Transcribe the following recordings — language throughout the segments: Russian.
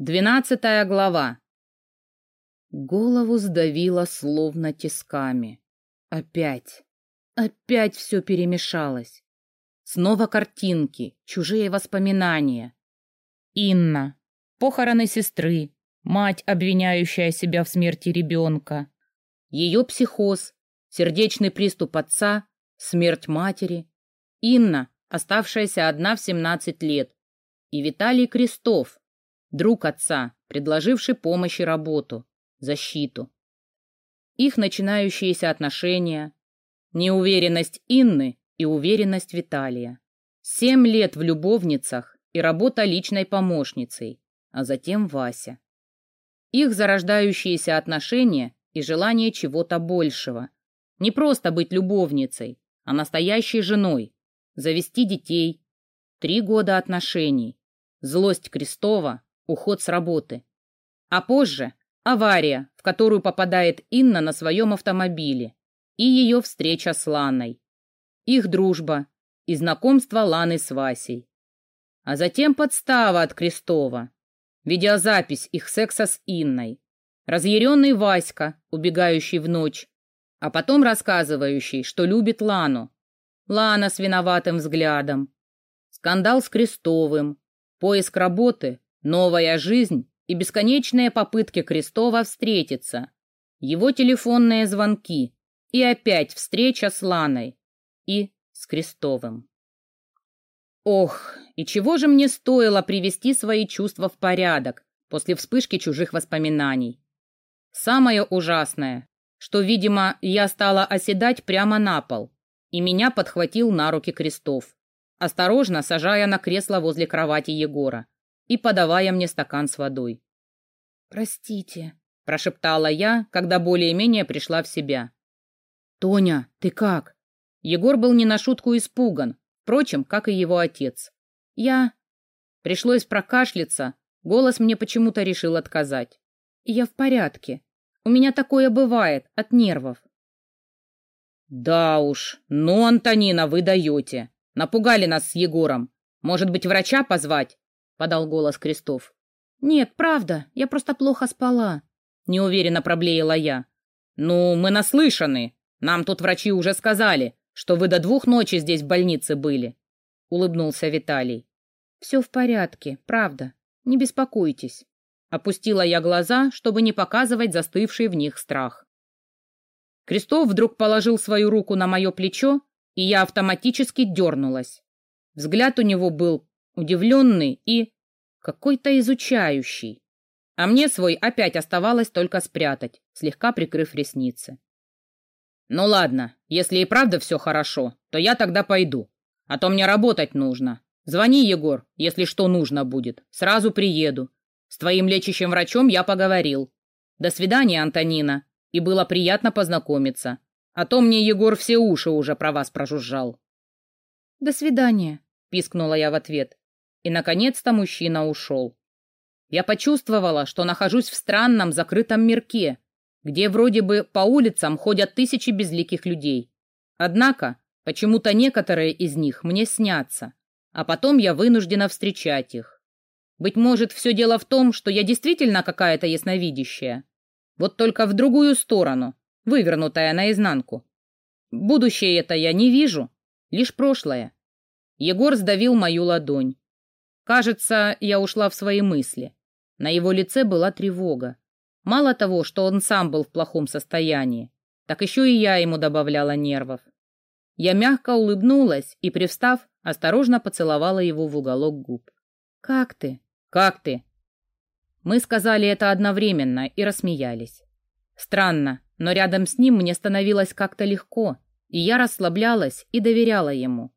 Двенадцатая глава. Голову сдавило словно тисками. Опять, опять все перемешалось. Снова картинки, чужие воспоминания. Инна, похороны сестры, мать, обвиняющая себя в смерти ребенка. Ее психоз, сердечный приступ отца, смерть матери. Инна, оставшаяся одна в 17 лет. И Виталий Крестов, друг отца, предложивший помощь и работу, защиту. Их начинающиеся отношения, неуверенность Инны и уверенность Виталия. Семь лет в любовницах и работа личной помощницей, а затем Вася. Их зарождающиеся отношения и желание чего-то большего. Не просто быть любовницей, а настоящей женой, завести детей. Три года отношений. Злость Крестова, уход с работы. А позже авария, в которую попадает Инна на своем автомобиле, и ее встреча с Ланой. Их дружба и знакомство Ланы с Васей. А затем подстава от Крестова. Видеозапись их секса с Инной. Разъяренный Васька, убегающий в ночь, а потом рассказывающий, что любит Лану. Лана с виноватым взглядом. Скандал с Крестовым. Поиск работы Новая жизнь и бесконечные попытки Крестова встретиться. Его телефонные звонки. И опять встреча с Ланой. И с Крестовым. Ох, и чего же мне стоило привести свои чувства в порядок после вспышки чужих воспоминаний? Самое ужасное, что, видимо, я стала оседать прямо на пол, и меня подхватил на руки Крестов, осторожно сажая на кресло возле кровати Егора и подавая мне стакан с водой. «Простите», — прошептала я, когда более-менее пришла в себя. «Тоня, ты как?» Егор был не на шутку испуган, впрочем, как и его отец. «Я...» Пришлось прокашляться, голос мне почему-то решил отказать. «Я в порядке. У меня такое бывает, от нервов». «Да уж, ну, Антонина, вы даете. Напугали нас с Егором. Может быть, врача позвать?» Подал голос Крестов. Нет, правда, я просто плохо спала, неуверенно проблеяла я. Ну, мы наслышаны. Нам тут врачи уже сказали, что вы до двух ночи здесь в больнице были, улыбнулся Виталий. Все в порядке, правда. Не беспокойтесь. Опустила я глаза, чтобы не показывать застывший в них страх. Крестов вдруг положил свою руку на мое плечо, и я автоматически дернулась. Взгляд у него был удивленный и какой-то изучающий. А мне свой опять оставалось только спрятать, слегка прикрыв ресницы. «Ну ладно, если и правда все хорошо, то я тогда пойду. А то мне работать нужно. Звони, Егор, если что нужно будет. Сразу приеду. С твоим лечащим врачом я поговорил. До свидания, Антонина. И было приятно познакомиться. А то мне Егор все уши уже про вас прожужжал». «До свидания», — пискнула я в ответ. И, наконец-то, мужчина ушел. Я почувствовала, что нахожусь в странном закрытом мирке, где вроде бы по улицам ходят тысячи безликих людей. Однако, почему-то некоторые из них мне снятся, а потом я вынуждена встречать их. Быть может, все дело в том, что я действительно какая-то ясновидящая. Вот только в другую сторону, вывернутая наизнанку. Будущее это я не вижу, лишь прошлое. Егор сдавил мою ладонь. Кажется, я ушла в свои мысли. На его лице была тревога. Мало того, что он сам был в плохом состоянии, так еще и я ему добавляла нервов. Я мягко улыбнулась и, привстав, осторожно поцеловала его в уголок губ. «Как ты?» «Как ты?» Мы сказали это одновременно и рассмеялись. Странно, но рядом с ним мне становилось как-то легко, и я расслаблялась и доверяла ему.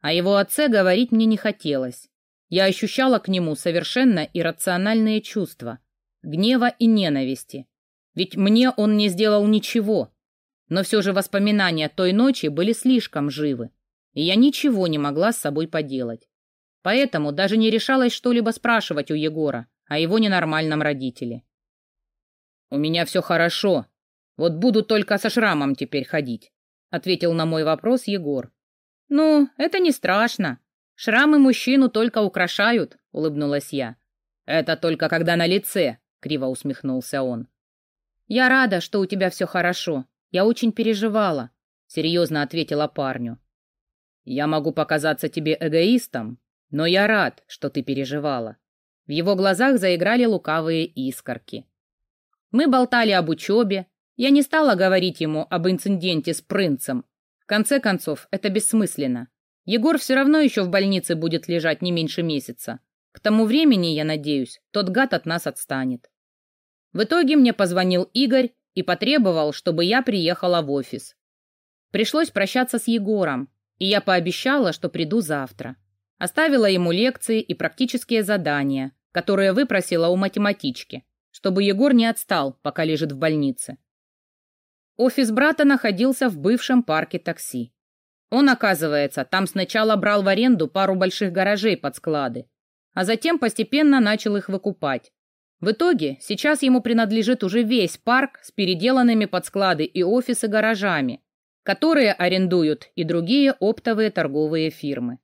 О его отце говорить мне не хотелось, я ощущала к нему совершенно иррациональные чувства, гнева и ненависти. Ведь мне он не сделал ничего. Но все же воспоминания той ночи были слишком живы, и я ничего не могла с собой поделать. Поэтому даже не решалась что-либо спрашивать у Егора о его ненормальном родителе. «У меня все хорошо. Вот буду только со шрамом теперь ходить», — ответил на мой вопрос Егор. «Ну, это не страшно. Шрамы мужчину только украшают, улыбнулась я. Это только когда на лице, криво усмехнулся он. Я рада, что у тебя все хорошо. Я очень переживала, серьезно ответила парню. Я могу показаться тебе эгоистом, но я рад, что ты переживала. В его глазах заиграли лукавые искорки. Мы болтали об учебе. Я не стала говорить ему об инциденте с принцем. В конце концов, это бессмысленно. Егор все равно еще в больнице будет лежать не меньше месяца. К тому времени, я надеюсь, тот гад от нас отстанет. В итоге мне позвонил Игорь и потребовал, чтобы я приехала в офис. Пришлось прощаться с Егором, и я пообещала, что приду завтра. Оставила ему лекции и практические задания, которые выпросила у математички, чтобы Егор не отстал, пока лежит в больнице. Офис брата находился в бывшем парке такси. Он, оказывается, там сначала брал в аренду пару больших гаражей под склады, а затем постепенно начал их выкупать. В итоге сейчас ему принадлежит уже весь парк с переделанными под склады и офисы гаражами, которые арендуют и другие оптовые торговые фирмы.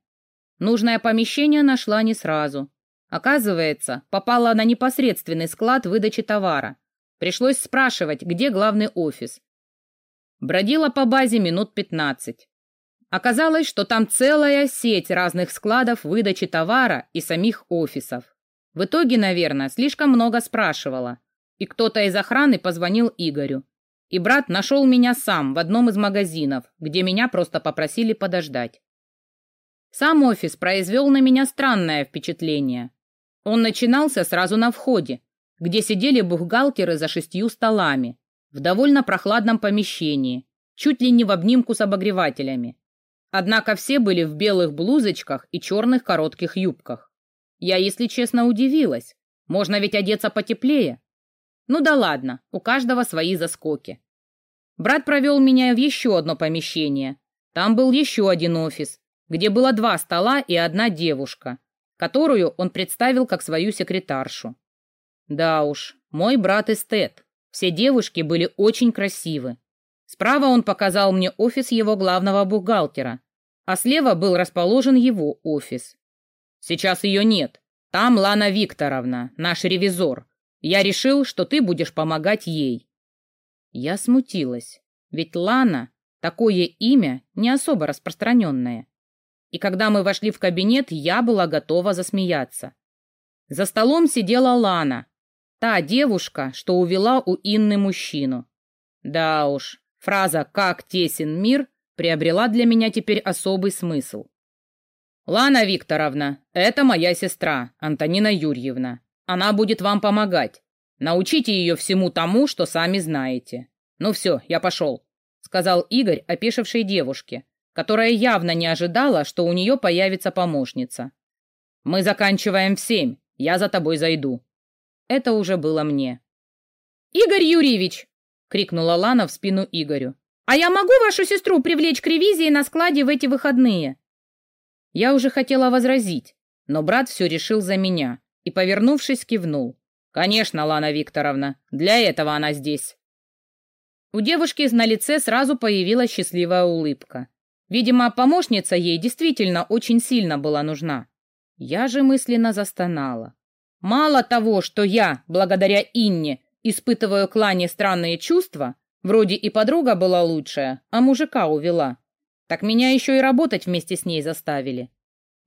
Нужное помещение нашла не сразу, Оказывается, попала на непосредственный склад выдачи товара. Пришлось спрашивать, где главный офис. Бродила по базе минут 15. Оказалось, что там целая сеть разных складов выдачи товара и самих офисов. В итоге, наверное, слишком много спрашивала. И кто-то из охраны позвонил Игорю. И брат нашел меня сам в одном из магазинов, где меня просто попросили подождать. Сам офис произвел на меня странное впечатление. Он начинался сразу на входе, где сидели бухгалтеры за шестью столами, в довольно прохладном помещении, чуть ли не в обнимку с обогревателями. Однако все были в белых блузочках и черных коротких юбках. Я, если честно, удивилась. Можно ведь одеться потеплее. Ну да ладно, у каждого свои заскоки. Брат провел меня в еще одно помещение. Там был еще один офис, где было два стола и одна девушка, которую он представил как свою секретаршу. Да уж, мой брат эстет. Все девушки были очень красивы. Справа он показал мне офис его главного бухгалтера, а слева был расположен его офис. Сейчас ее нет. Там Лана Викторовна, наш ревизор. Я решил, что ты будешь помогать ей. Я смутилась, ведь Лана — такое имя не особо распространенное и когда мы вошли в кабинет, я была готова засмеяться. За столом сидела Лана, та девушка, что увела у Инны мужчину. Да уж, фраза «как тесен мир» приобрела для меня теперь особый смысл. «Лана Викторовна, это моя сестра, Антонина Юрьевна. Она будет вам помогать. Научите ее всему тому, что сами знаете. Ну все, я пошел», — сказал Игорь, опешившей девушке, которая явно не ожидала, что у нее появится помощница. «Мы заканчиваем в семь. Я за тобой зайду». Это уже было мне. «Игорь Юрьевич!» — крикнула Лана в спину Игорю. «А я могу вашу сестру привлечь к ревизии на складе в эти выходные?» Я уже хотела возразить, но брат все решил за меня и, повернувшись, кивнул. «Конечно, Лана Викторовна, для этого она здесь». У девушки на лице сразу появилась счастливая улыбка. Видимо, помощница ей действительно очень сильно была нужна. Я же мысленно застонала. Мало того, что я, благодаря Инне, испытываю к Лане странные чувства, вроде и подруга была лучшая, а мужика увела, так меня еще и работать вместе с ней заставили.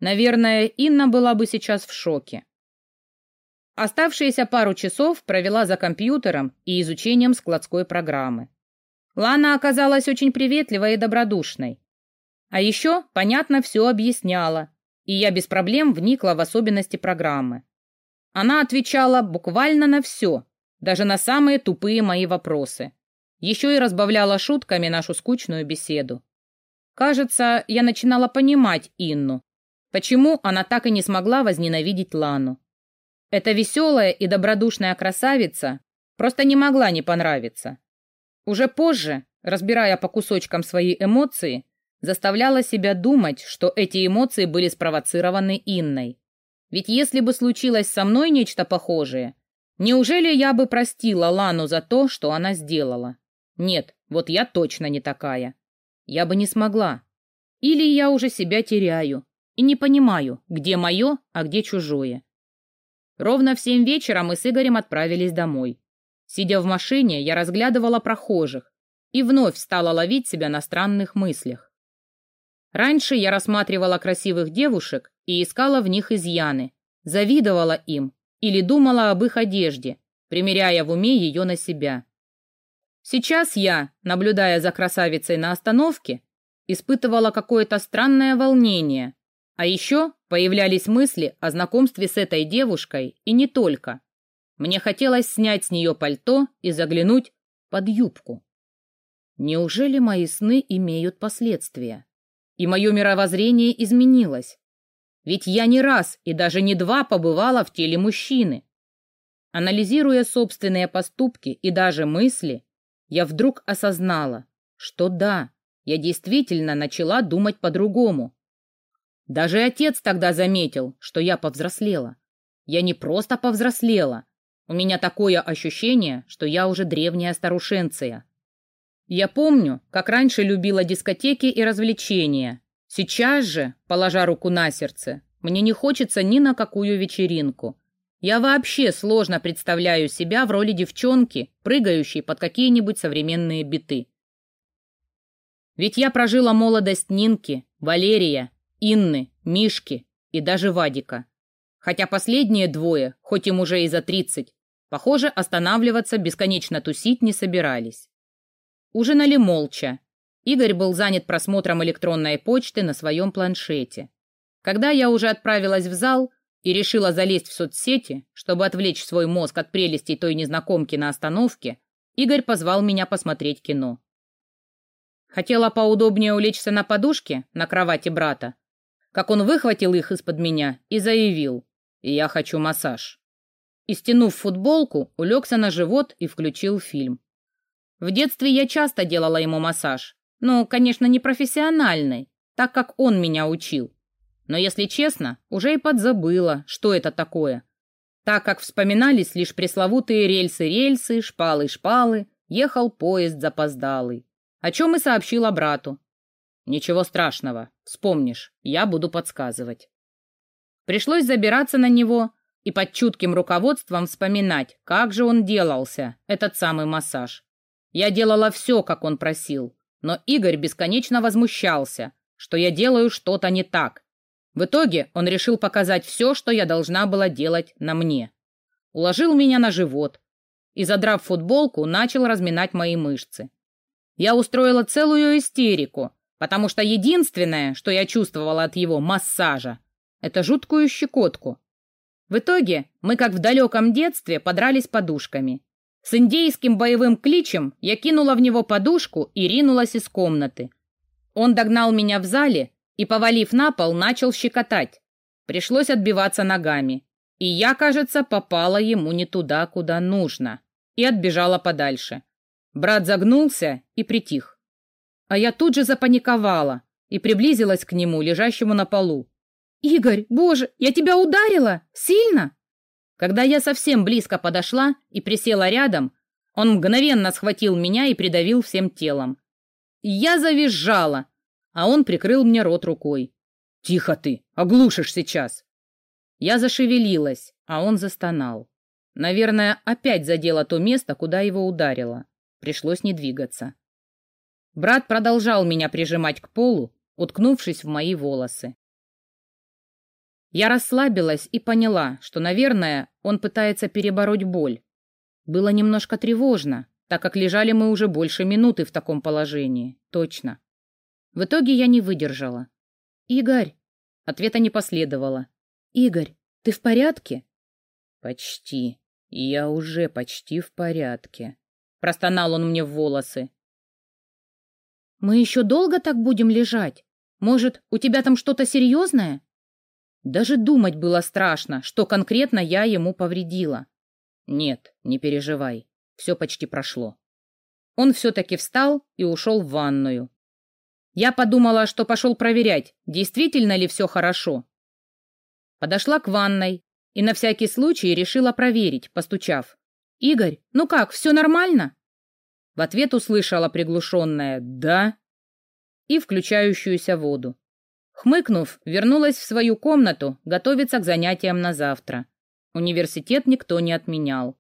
Наверное, Инна была бы сейчас в шоке. Оставшиеся пару часов провела за компьютером и изучением складской программы. Лана оказалась очень приветливой и добродушной. А еще, понятно, все объясняла, и я без проблем вникла в особенности программы. Она отвечала буквально на все, даже на самые тупые мои вопросы. Еще и разбавляла шутками нашу скучную беседу. Кажется, я начинала понимать Инну, почему она так и не смогла возненавидеть Лану. Эта веселая и добродушная красавица просто не могла не понравиться. Уже позже, разбирая по кусочкам свои эмоции, заставляла себя думать, что эти эмоции были спровоцированы Инной. Ведь если бы случилось со мной нечто похожее, неужели я бы простила Лану за то, что она сделала? Нет, вот я точно не такая. Я бы не смогла. Или я уже себя теряю и не понимаю, где мое, а где чужое. Ровно в семь вечера мы с Игорем отправились домой. Сидя в машине, я разглядывала прохожих и вновь стала ловить себя на странных мыслях. Раньше я рассматривала красивых девушек и искала в них изъяны, завидовала им или думала об их одежде, примеряя в уме ее на себя. Сейчас я, наблюдая за красавицей на остановке, испытывала какое-то странное волнение, а еще появлялись мысли о знакомстве с этой девушкой и не только. Мне хотелось снять с нее пальто и заглянуть под юбку. Неужели мои сны имеют последствия? И мое мировоззрение изменилось. Ведь я не раз и даже не два побывала в теле мужчины. Анализируя собственные поступки и даже мысли, я вдруг осознала, что да, я действительно начала думать по-другому. Даже отец тогда заметил, что я повзрослела. Я не просто повзрослела, у меня такое ощущение, что я уже древняя старушенция. Я помню, как раньше любила дискотеки и развлечения. Сейчас же, положа руку на сердце, мне не хочется ни на какую вечеринку. Я вообще сложно представляю себя в роли девчонки, прыгающей под какие-нибудь современные биты. Ведь я прожила молодость Нинки, Валерия, Инны, Мишки и даже Вадика. Хотя последние двое, хоть им уже и за тридцать, Похоже, останавливаться, бесконечно тусить не собирались. Ужинали молча. Игорь был занят просмотром электронной почты на своем планшете. Когда я уже отправилась в зал и решила залезть в соцсети, чтобы отвлечь свой мозг от прелестей той незнакомки на остановке, Игорь позвал меня посмотреть кино. Хотела поудобнее улечься на подушке на кровати брата, как он выхватил их из-под меня и заявил «Я хочу массаж» и, стянув футболку, улегся на живот и включил фильм. В детстве я часто делала ему массаж. Ну, конечно, не профессиональный, так как он меня учил. Но, если честно, уже и подзабыла, что это такое. Так как вспоминались лишь пресловутые рельсы-рельсы, шпалы-шпалы, ехал поезд запоздалый. О чем и сообщила брату. Ничего страшного, вспомнишь, я буду подсказывать. Пришлось забираться на него, и под чутким руководством вспоминать, как же он делался, этот самый массаж. Я делала все, как он просил, но Игорь бесконечно возмущался, что я делаю что-то не так. В итоге он решил показать все, что я должна была делать на мне. Уложил меня на живот и, задрав футболку, начал разминать мои мышцы. Я устроила целую истерику, потому что единственное, что я чувствовала от его массажа, это жуткую щекотку, в итоге мы, как в далеком детстве, подрались подушками. С индейским боевым кличем я кинула в него подушку и ринулась из комнаты. Он догнал меня в зале и, повалив на пол, начал щекотать. Пришлось отбиваться ногами. И я, кажется, попала ему не туда, куда нужно. И отбежала подальше. Брат загнулся и притих. А я тут же запаниковала и приблизилась к нему, лежащему на полу. «Игорь, боже, я тебя ударила? Сильно?» Когда я совсем близко подошла и присела рядом, он мгновенно схватил меня и придавил всем телом. Я завизжала, а он прикрыл мне рот рукой. «Тихо ты, оглушишь сейчас!» Я зашевелилась, а он застонал. Наверное, опять задело то место, куда его ударило. Пришлось не двигаться. Брат продолжал меня прижимать к полу, уткнувшись в мои волосы. Я расслабилась и поняла, что, наверное, он пытается перебороть боль. Было немножко тревожно, так как лежали мы уже больше минуты в таком положении. Точно. В итоге я не выдержала. «Игорь!» Ответа не последовало. «Игорь, ты в порядке?» «Почти. Я уже почти в порядке», — простонал он мне в волосы. «Мы еще долго так будем лежать? Может, у тебя там что-то серьезное?» Даже думать было страшно, что конкретно я ему повредила. Нет, не переживай, все почти прошло. Он все-таки встал и ушел в ванную. Я подумала, что пошел проверять, действительно ли все хорошо. Подошла к ванной и на всякий случай решила проверить, постучав. «Игорь, ну как, все нормально?» В ответ услышала приглушенное «да» и включающуюся воду. Хмыкнув, вернулась в свою комнату готовиться к занятиям на завтра. Университет никто не отменял.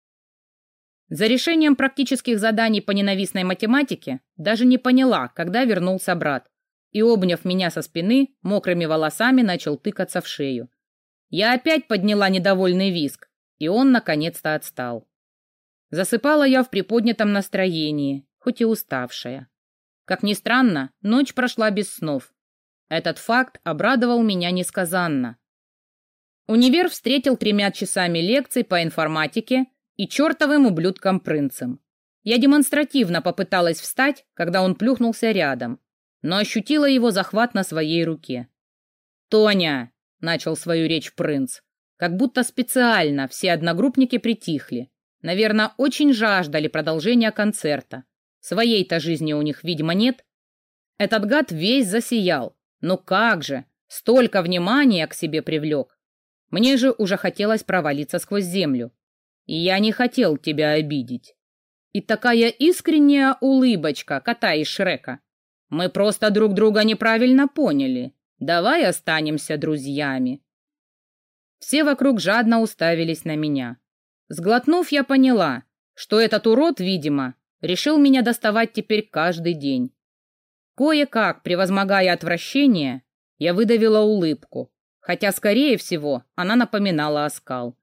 За решением практических заданий по ненавистной математике даже не поняла, когда вернулся брат, и, обняв меня со спины, мокрыми волосами начал тыкаться в шею. Я опять подняла недовольный виск, и он наконец-то отстал. Засыпала я в приподнятом настроении, хоть и уставшая. Как ни странно, ночь прошла без снов. Этот факт обрадовал меня несказанно. Универ встретил тремя часами лекций по информатике и чертовым ублюдком-принцем. Я демонстративно попыталась встать, когда он плюхнулся рядом, но ощутила его захват на своей руке. «Тоня!» — начал свою речь принц. Как будто специально все одногруппники притихли. Наверное, очень жаждали продолжения концерта. Своей-то жизни у них, видимо, нет. Этот гад весь засиял. Ну как же! Столько внимания к себе привлек. Мне же уже хотелось провалиться сквозь землю. И я не хотел тебя обидеть. И такая искренняя улыбочка кота из Шрека. Мы просто друг друга неправильно поняли. Давай останемся друзьями. Все вокруг жадно уставились на меня. Сглотнув, я поняла, что этот урод, видимо, решил меня доставать теперь каждый день. Кое-как, превозмогая отвращение, я выдавила улыбку, хотя, скорее всего, она напоминала оскал.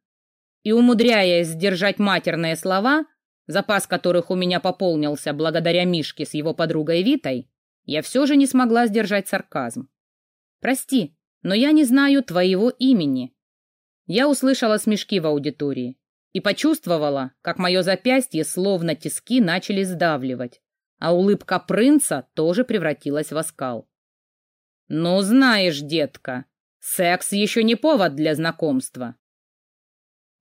И, умудряясь сдержать матерные слова, запас которых у меня пополнился благодаря Мишке с его подругой Витой, я все же не смогла сдержать сарказм. «Прости, но я не знаю твоего имени». Я услышала смешки в аудитории и почувствовала, как мое запястье словно тиски начали сдавливать, а улыбка принца тоже превратилась в оскал. «Ну, знаешь, детка, секс еще не повод для знакомства».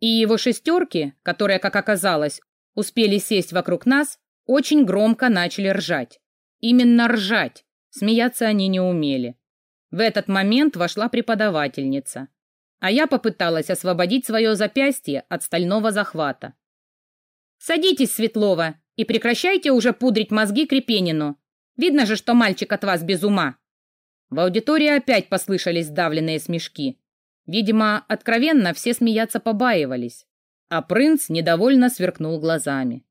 И его шестерки, которые, как оказалось, успели сесть вокруг нас, очень громко начали ржать. Именно ржать, смеяться они не умели. В этот момент вошла преподавательница, а я попыталась освободить свое запястье от стального захвата. «Садитесь, Светлова, и прекращайте уже пудрить мозги Крепенину. Видно же, что мальчик от вас без ума». В аудитории опять послышались сдавленные смешки. Видимо, откровенно все смеяться побаивались. А принц недовольно сверкнул глазами.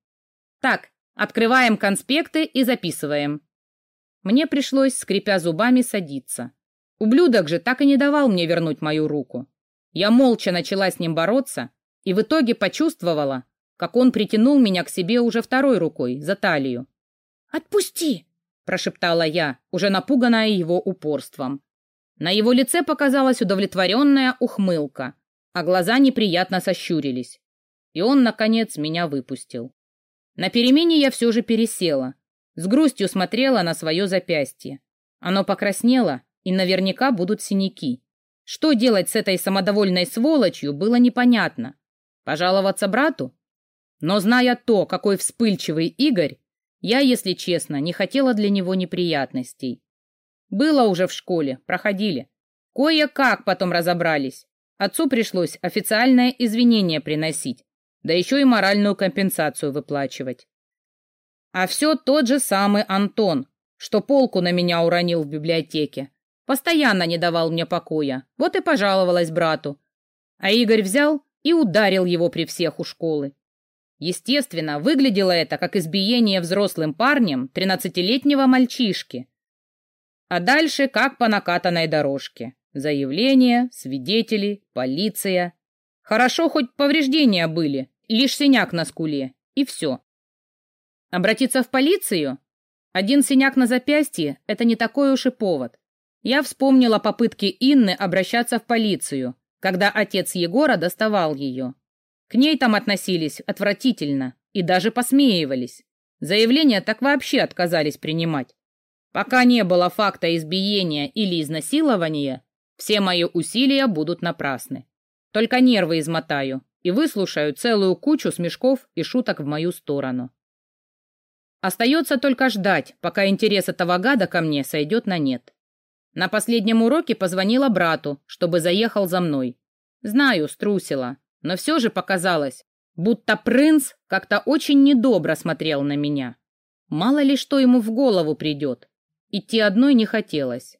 «Так, открываем конспекты и записываем». Мне пришлось, скрипя зубами, садиться. Ублюдок же так и не давал мне вернуть мою руку. Я молча начала с ним бороться и в итоге почувствовала, как он притянул меня к себе уже второй рукой, за талию. «Отпусти!» – прошептала я, уже напуганная его упорством. На его лице показалась удовлетворенная ухмылка, а глаза неприятно сощурились. И он, наконец, меня выпустил. На перемене я все же пересела, с грустью смотрела на свое запястье. Оно покраснело, и наверняка будут синяки. Что делать с этой самодовольной сволочью, было непонятно. Пожаловаться брату? Но зная то, какой вспыльчивый Игорь, я, если честно, не хотела для него неприятностей. Было уже в школе, проходили. Кое-как потом разобрались. Отцу пришлось официальное извинение приносить, да еще и моральную компенсацию выплачивать. А все тот же самый Антон, что полку на меня уронил в библиотеке. Постоянно не давал мне покоя, вот и пожаловалась брату. А Игорь взял и ударил его при всех у школы. Естественно, выглядело это как избиение взрослым парнем тринадцатилетнего мальчишки. А дальше как по накатанной дорожке. Заявления, свидетели, полиция. Хорошо, хоть повреждения были, лишь синяк на скуле, и все. Обратиться в полицию? Один синяк на запястье – это не такой уж и повод. Я вспомнила попытки Инны обращаться в полицию, когда отец Егора доставал ее. К ней там относились отвратительно и даже посмеивались. Заявления так вообще отказались принимать. Пока не было факта избиения или изнасилования, все мои усилия будут напрасны. Только нервы измотаю и выслушаю целую кучу смешков и шуток в мою сторону. Остается только ждать, пока интерес этого гада ко мне сойдет на нет. На последнем уроке позвонила брату, чтобы заехал за мной. Знаю, струсила, но все же показалось, будто принц как-то очень недобро смотрел на меня. Мало ли что ему в голову придет. Идти одной не хотелось.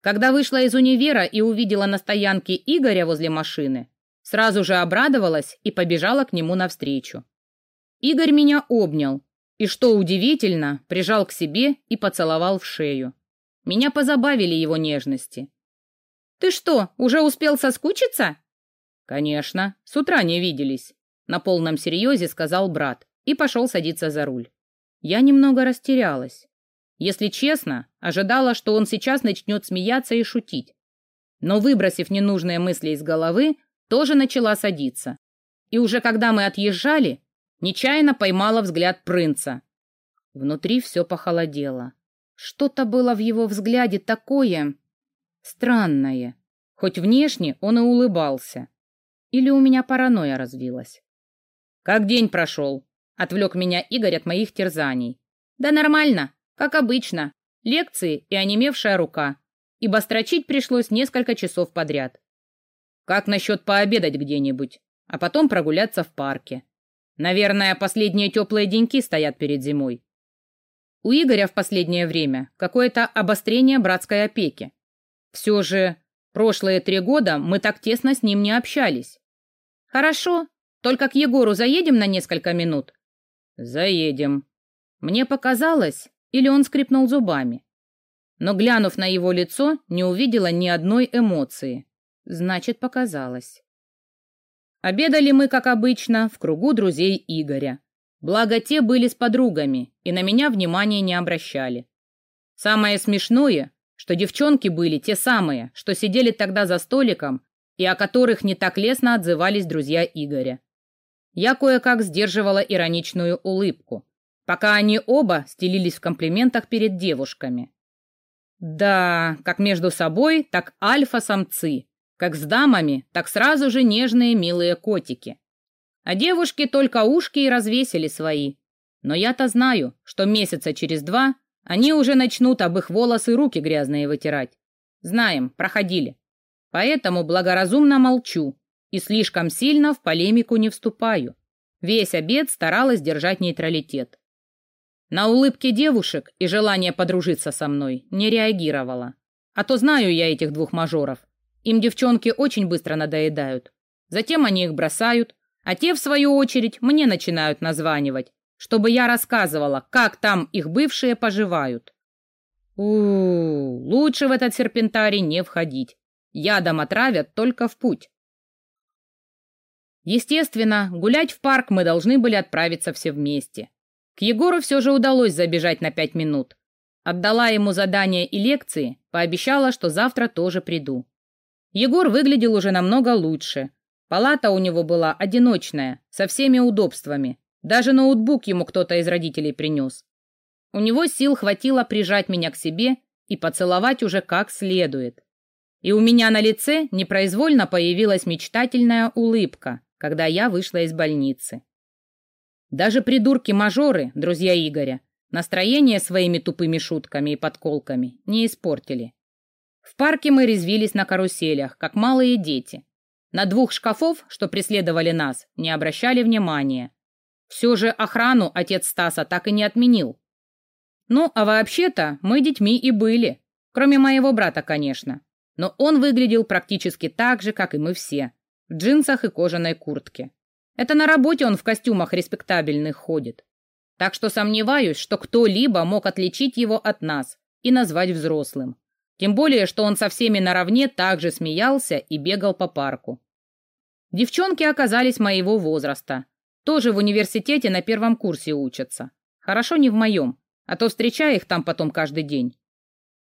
Когда вышла из универа и увидела на стоянке Игоря возле машины, Сразу же обрадовалась и побежала к нему навстречу. Игорь меня обнял и, что удивительно, прижал к себе и поцеловал в шею. Меня позабавили его нежности. «Ты что, уже успел соскучиться?» «Конечно, с утра не виделись», — на полном серьезе сказал брат и пошел садиться за руль. Я немного растерялась. Если честно, ожидала, что он сейчас начнет смеяться и шутить. Но, выбросив ненужные мысли из головы, тоже начала садиться. И уже когда мы отъезжали, нечаянно поймала взгляд принца. Внутри все похолодело. Что-то было в его взгляде такое странное. Хоть внешне он и улыбался. Или у меня паранойя развилась. «Как день прошел?» — отвлек меня Игорь от моих терзаний. «Да нормально, как обычно. Лекции и онемевшая рука. Ибо строчить пришлось несколько часов подряд. Как насчет пообедать где-нибудь, а потом прогуляться в парке? Наверное, последние теплые деньки стоят перед зимой. У Игоря в последнее время какое-то обострение братской опеки. Все же прошлые три года мы так тесно с ним не общались. Хорошо, только к Егору заедем на несколько минут? Заедем. Мне показалось, или он скрипнул зубами. Но, глянув на его лицо, не увидела ни одной эмоции. Значит, показалось. Обедали мы, как обычно, в кругу друзей Игоря. Благо, те были с подругами и на меня внимания не обращали. Самое смешное, что девчонки были те самые, что сидели тогда за столиком и о которых не так лестно отзывались друзья Игоря. Я кое-как сдерживала ироничную улыбку, пока они оба стелились в комплиментах перед девушками. Да, как между собой, так альфа-самцы, как с дамами, так сразу же нежные милые котики. А девушки только ушки и развесили свои. Но я-то знаю, что месяца через два они уже начнут об их волосы руки грязные вытирать. Знаем, проходили. Поэтому благоразумно молчу и слишком сильно в полемику не вступаю. Весь обед старалась держать нейтралитет. На улыбки девушек и желание подружиться со мной не реагировала. А то знаю я этих двух мажоров. Им девчонки очень быстро надоедают. Затем они их бросают, а те, в свою очередь, мне начинают названивать, чтобы я рассказывала, как там их бывшие поживают. У, -у, -у лучше в этот серпентарий не входить. Ядом отравят только в путь. Естественно, гулять в парк мы должны были отправиться все вместе. К Егору все же удалось забежать на пять минут. Отдала ему задания и лекции, пообещала, что завтра тоже приду. Егор выглядел уже намного лучше, Палата у него была одиночная, со всеми удобствами. Даже ноутбук ему кто-то из родителей принес. У него сил хватило прижать меня к себе и поцеловать уже как следует. И у меня на лице непроизвольно появилась мечтательная улыбка, когда я вышла из больницы. Даже придурки-мажоры, друзья Игоря, настроение своими тупыми шутками и подколками не испортили. В парке мы резвились на каруселях, как малые дети. На двух шкафов, что преследовали нас, не обращали внимания. Все же охрану отец Стаса так и не отменил. Ну, а вообще-то мы детьми и были. Кроме моего брата, конечно. Но он выглядел практически так же, как и мы все. В джинсах и кожаной куртке. Это на работе он в костюмах респектабельных ходит. Так что сомневаюсь, что кто-либо мог отличить его от нас и назвать взрослым. Тем более, что он со всеми наравне также смеялся и бегал по парку. Девчонки оказались моего возраста. Тоже в университете на первом курсе учатся. Хорошо не в моем, а то встречаю их там потом каждый день.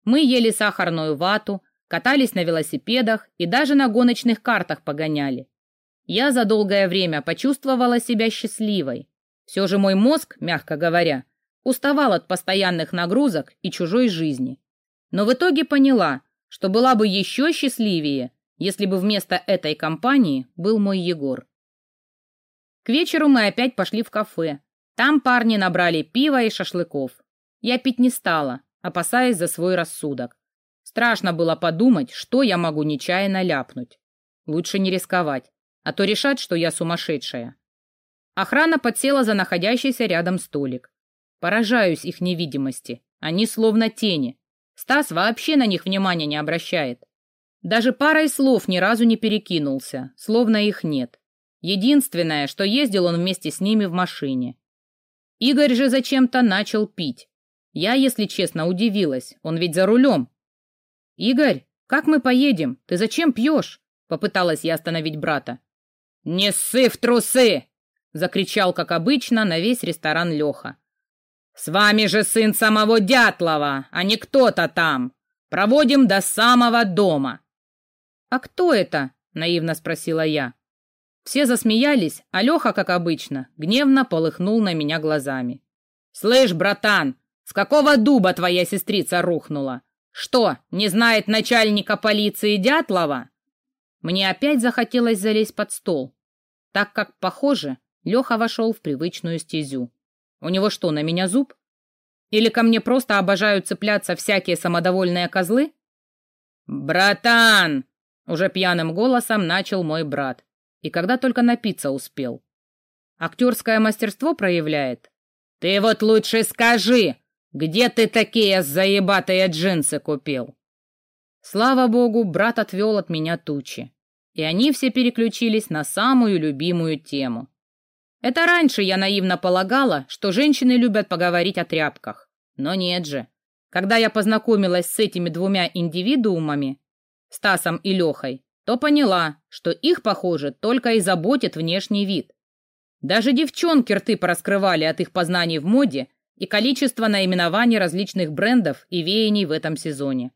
Мы ели сахарную вату, катались на велосипедах и даже на гоночных картах погоняли. Я за долгое время почувствовала себя счастливой. Все же мой мозг, мягко говоря, уставал от постоянных нагрузок и чужой жизни. Но в итоге поняла, что была бы еще счастливее, если бы вместо этой компании был мой Егор. К вечеру мы опять пошли в кафе. Там парни набрали пива и шашлыков. Я пить не стала, опасаясь за свой рассудок. Страшно было подумать, что я могу нечаянно ляпнуть. Лучше не рисковать, а то решат, что я сумасшедшая. Охрана подсела за находящийся рядом столик. Поражаюсь их невидимости. Они словно тени, Стас вообще на них внимания не обращает. Даже парой слов ни разу не перекинулся, словно их нет. Единственное, что ездил он вместе с ними в машине. Игорь же зачем-то начал пить. Я, если честно, удивилась, он ведь за рулем. «Игорь, как мы поедем? Ты зачем пьешь?» Попыталась я остановить брата. «Не ссы в трусы!» Закричал, как обычно, на весь ресторан Леха. «С вами же сын самого Дятлова, а не кто-то там. Проводим до самого дома». «А кто это?» — наивно спросила я. Все засмеялись, а Леха, как обычно, гневно полыхнул на меня глазами. «Слышь, братан, с какого дуба твоя сестрица рухнула? Что, не знает начальника полиции Дятлова?» Мне опять захотелось залезть под стол, так как, похоже, Леха вошел в привычную стезю. У него что, на меня зуб? Или ко мне просто обожают цепляться всякие самодовольные козлы? «Братан!» — уже пьяным голосом начал мой брат. И когда только напиться успел. Актерское мастерство проявляет. «Ты вот лучше скажи, где ты такие заебатые джинсы купил?» Слава богу, брат отвел от меня тучи и они все переключились на самую любимую тему. Это раньше я наивно полагала, что женщины любят поговорить о тряпках. Но нет же. Когда я познакомилась с этими двумя индивидуумами, Стасом и Лехой, то поняла, что их, похоже, только и заботит внешний вид. Даже девчонки рты пораскрывали от их познаний в моде и количества наименований различных брендов и веяний в этом сезоне.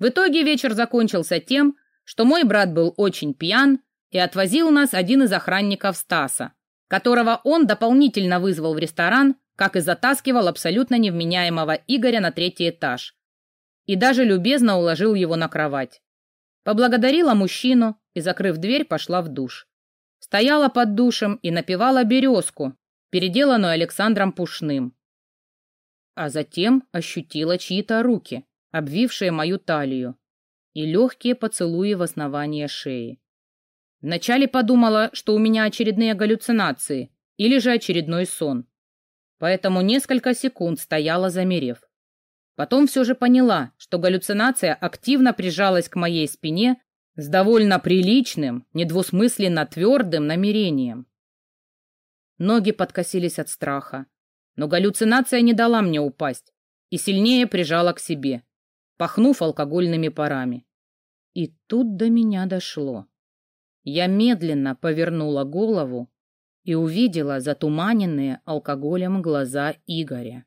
В итоге вечер закончился тем, что мой брат был очень пьян и отвозил нас один из охранников Стаса, которого он дополнительно вызвал в ресторан, как и затаскивал абсолютно невменяемого Игоря на третий этаж. И даже любезно уложил его на кровать. Поблагодарила мужчину и, закрыв дверь, пошла в душ. Стояла под душем и напевала березку, переделанную Александром Пушным. А затем ощутила чьи-то руки, обвившие мою талию и легкие поцелуи в основание шеи. Вначале подумала, что у меня очередные галлюцинации или же очередной сон. Поэтому несколько секунд стояла замерев. Потом все же поняла, что галлюцинация активно прижалась к моей спине с довольно приличным, недвусмысленно твердым намерением. Ноги подкосились от страха, но галлюцинация не дала мне упасть и сильнее прижала к себе, пахнув алкогольными парами. И тут до меня дошло. Я медленно повернула голову и увидела затуманенные алкоголем глаза Игоря.